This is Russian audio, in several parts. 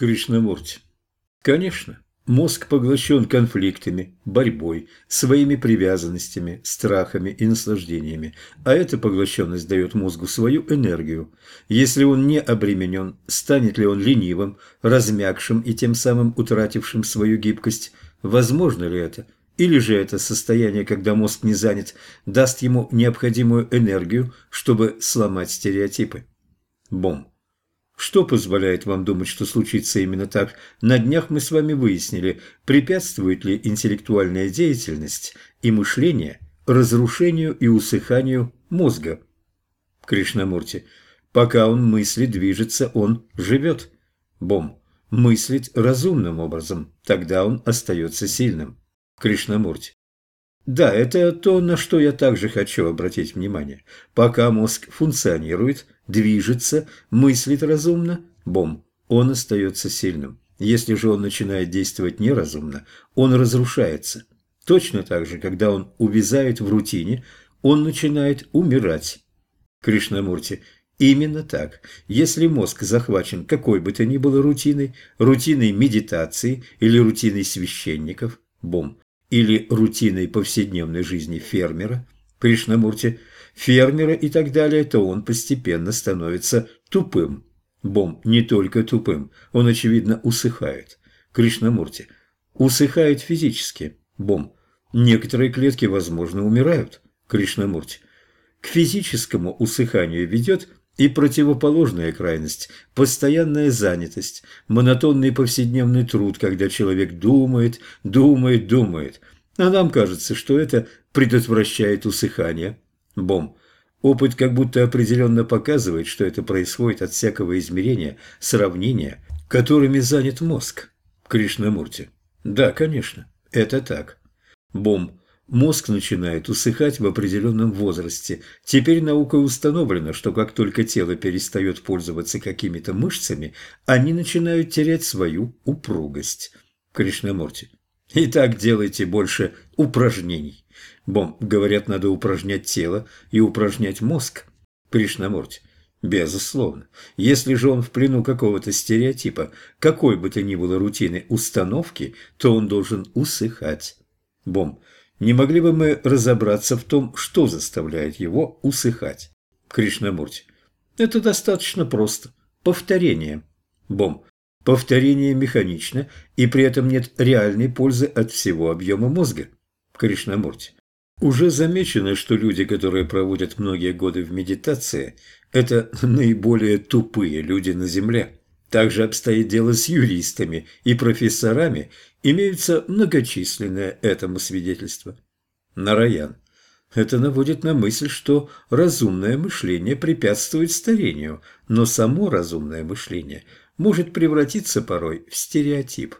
Кришнамурти. Конечно, мозг поглощен конфликтами, борьбой, своими привязанностями, страхами и наслаждениями, а эта поглощенность дает мозгу свою энергию. Если он не обременен, станет ли он ленивым, размягшим и тем самым утратившим свою гибкость? Возможно ли это? Или же это состояние, когда мозг не занят, даст ему необходимую энергию, чтобы сломать стереотипы? Бом. Что позволяет вам думать, что случится именно так? На днях мы с вами выяснили, препятствует ли интеллектуальная деятельность и мышление разрушению и усыханию мозга. Кришнамурти. Пока он мыслит, движется, он живет. Бом. Мыслить разумным образом, тогда он остается сильным. Кришнамурти. Да, это то, на что я также хочу обратить внимание. Пока мозг функционирует, движется, мыслит разумно, бом, он остается сильным. Если же он начинает действовать неразумно, он разрушается. Точно так же, когда он увязает в рутине, он начинает умирать. Кришнамурти, именно так. Если мозг захвачен какой бы то ни было рутиной, рутиной медитации или рутиной священников, бом, или рутиной повседневной жизни фермера, Кришнамурти, фермера и так далее, то он постепенно становится тупым. Бом не только тупым, он, очевидно, усыхает. Кришнамурти усыхает физически. Бом. Некоторые клетки, возможно, умирают. Кришнамурти. К физическому усыханию ведет и противоположная крайность – постоянная занятость, монотонный повседневный труд, когда человек думает, думает, думает. А нам кажется, что это предотвращает усыхание. Бом. Опыт как будто определенно показывает, что это происходит от всякого измерения, сравнения, которыми занят мозг. Кришнамурти. Да, конечно, это так. Бом. Мозг начинает усыхать в определенном возрасте. Теперь наукой установлено, что как только тело перестает пользоваться какими-то мышцами, они начинают терять свою упругость. Кришнамурти. Итак, делайте больше упражнений. Бом, говорят, надо упражнять тело и упражнять мозг. Кришнамурти. Безусловно. Если же он в плену какого-то стереотипа, какой бы то ни было рутины установки, то он должен усыхать. Бом. Не могли бы мы разобраться в том, что заставляет его усыхать? Кришнамурти. Это достаточно просто. Повторение. Бом. Повторение механично, и при этом нет реальной пользы от всего объема мозга. Кришнамурти. Уже замечено, что люди, которые проводят многие годы в медитации, это наиболее тупые люди на Земле. Также обстоит дело с юристами и профессорами, имеются многочисленные этому свидетельства. Нараян. Это наводит на мысль, что разумное мышление препятствует старению, но само разумное мышление может превратиться порой в стереотип.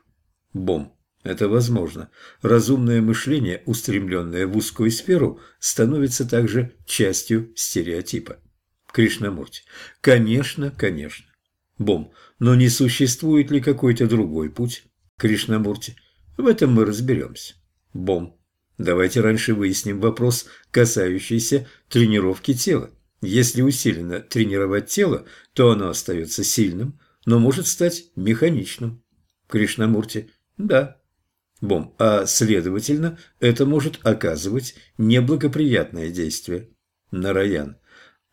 Бом. Это возможно. Разумное мышление, устремленное в узкую сферу, становится также частью стереотипа. Кришнамурти. Конечно, конечно. Бом. Но не существует ли какой-то другой путь? Кришнамурти. В этом мы разберемся. Бом. Давайте раньше выясним вопрос, касающийся тренировки тела. Если усиленно тренировать тело, то оно остается сильным, но может стать механичным. Кришнамурти. Да. Бом. А следовательно, это может оказывать неблагоприятное действие. Нараян.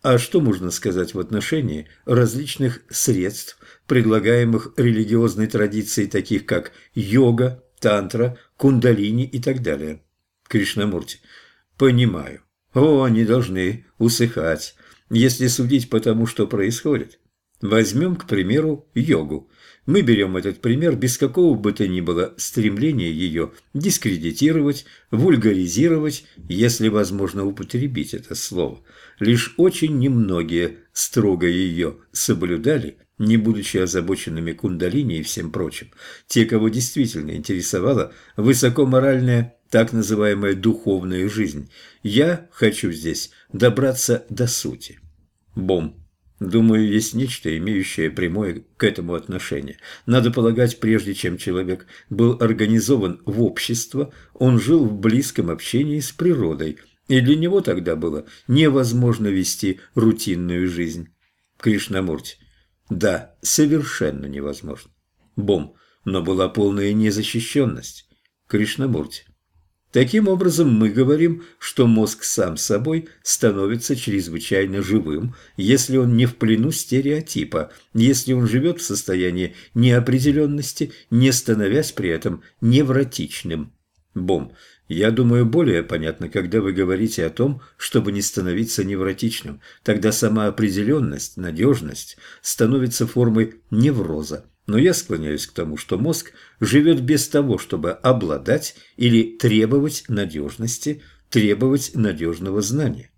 А что можно сказать в отношении различных средств, предлагаемых религиозной традицией, таких как йога, тантра, кундалини и так далее? Кришнамурти. Понимаю. О, они должны усыхать, если судить по тому, что происходит. Возьмем, к примеру, йогу. Мы берем этот пример без какого бы то ни было стремления ее дискредитировать, вульгаризировать, если возможно употребить это слово. Лишь очень немногие строго ее соблюдали, не будучи озабоченными кундалини и всем прочим. Те, кого действительно интересовала высокоморальная так называемая духовная жизнь. Я хочу здесь добраться до сути. Бом. Думаю, есть нечто, имеющее прямое к этому отношение. Надо полагать, прежде чем человек был организован в общество, он жил в близком общении с природой, и для него тогда было невозможно вести рутинную жизнь. Кришнамурти. Да, совершенно невозможно. Бом. Но была полная незащищенность. Кришнамурти. Таким образом, мы говорим, что мозг сам собой становится чрезвычайно живым, если он не в плену стереотипа, если он живет в состоянии неопределенности, не становясь при этом невротичным. Бом. Я думаю, более понятно, когда вы говорите о том, чтобы не становиться невротичным. Тогда сама определенность, надежность становится формой невроза. Но я склоняюсь к тому, что мозг живет без того, чтобы обладать или требовать надежности, требовать надежного знания.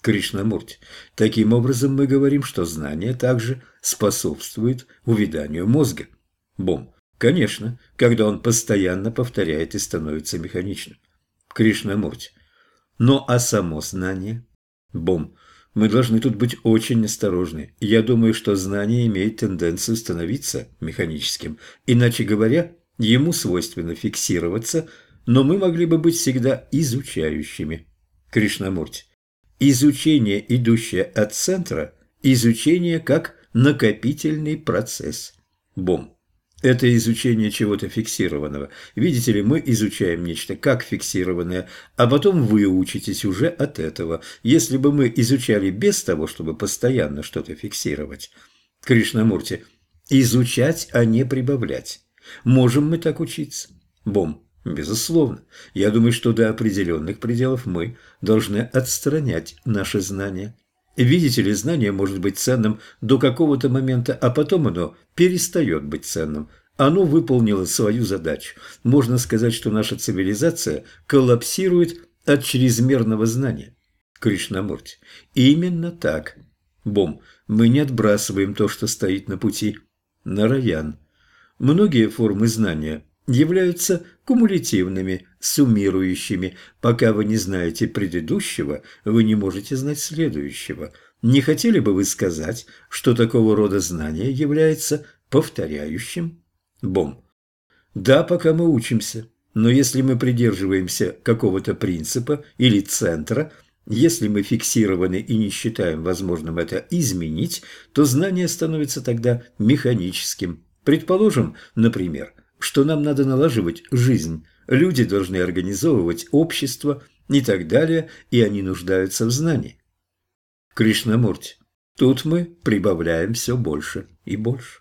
Кришнамурти. Таким образом мы говорим, что знание также способствует увяданию мозга. Бом. Конечно, когда он постоянно повторяет и становится механичным. Кришнамурти. Но а само знание? Бом. Мы должны тут быть очень осторожны. Я думаю, что знание имеет тенденцию становиться механическим. Иначе говоря, ему свойственно фиксироваться, но мы могли бы быть всегда изучающими. Кришнамурти. Изучение, идущее от центра, изучение как накопительный процесс. Бом. Это изучение чего-то фиксированного. Видите ли, мы изучаем нечто как фиксированное, а потом вы учитесь уже от этого. Если бы мы изучали без того, чтобы постоянно что-то фиксировать, Кришнамурти, изучать, а не прибавлять. Можем мы так учиться? Бом. Безусловно. Я думаю, что до определенных пределов мы должны отстранять наши знания. Видите ли, знание может быть ценным до какого-то момента, а потом оно перестает быть ценным. Оно выполнило свою задачу. Можно сказать, что наша цивилизация коллапсирует от чрезмерного знания. Кришнамурти. Именно так. Бом. Мы не отбрасываем то, что стоит на пути. Нараян. Многие формы знания являются кумулятивными, суммирующими. Пока вы не знаете предыдущего, вы не можете знать следующего. Не хотели бы вы сказать, что такого рода знание является повторяющим? Бом. Да, пока мы учимся. Но если мы придерживаемся какого-то принципа или центра, если мы фиксированы и не считаем возможным это изменить, то знание становится тогда механическим. Предположим, например, что нам надо налаживать жизнь, люди должны организовывать общество и так далее, и они нуждаются в знании. Кришнамурти. Тут мы прибавляем все больше и больше.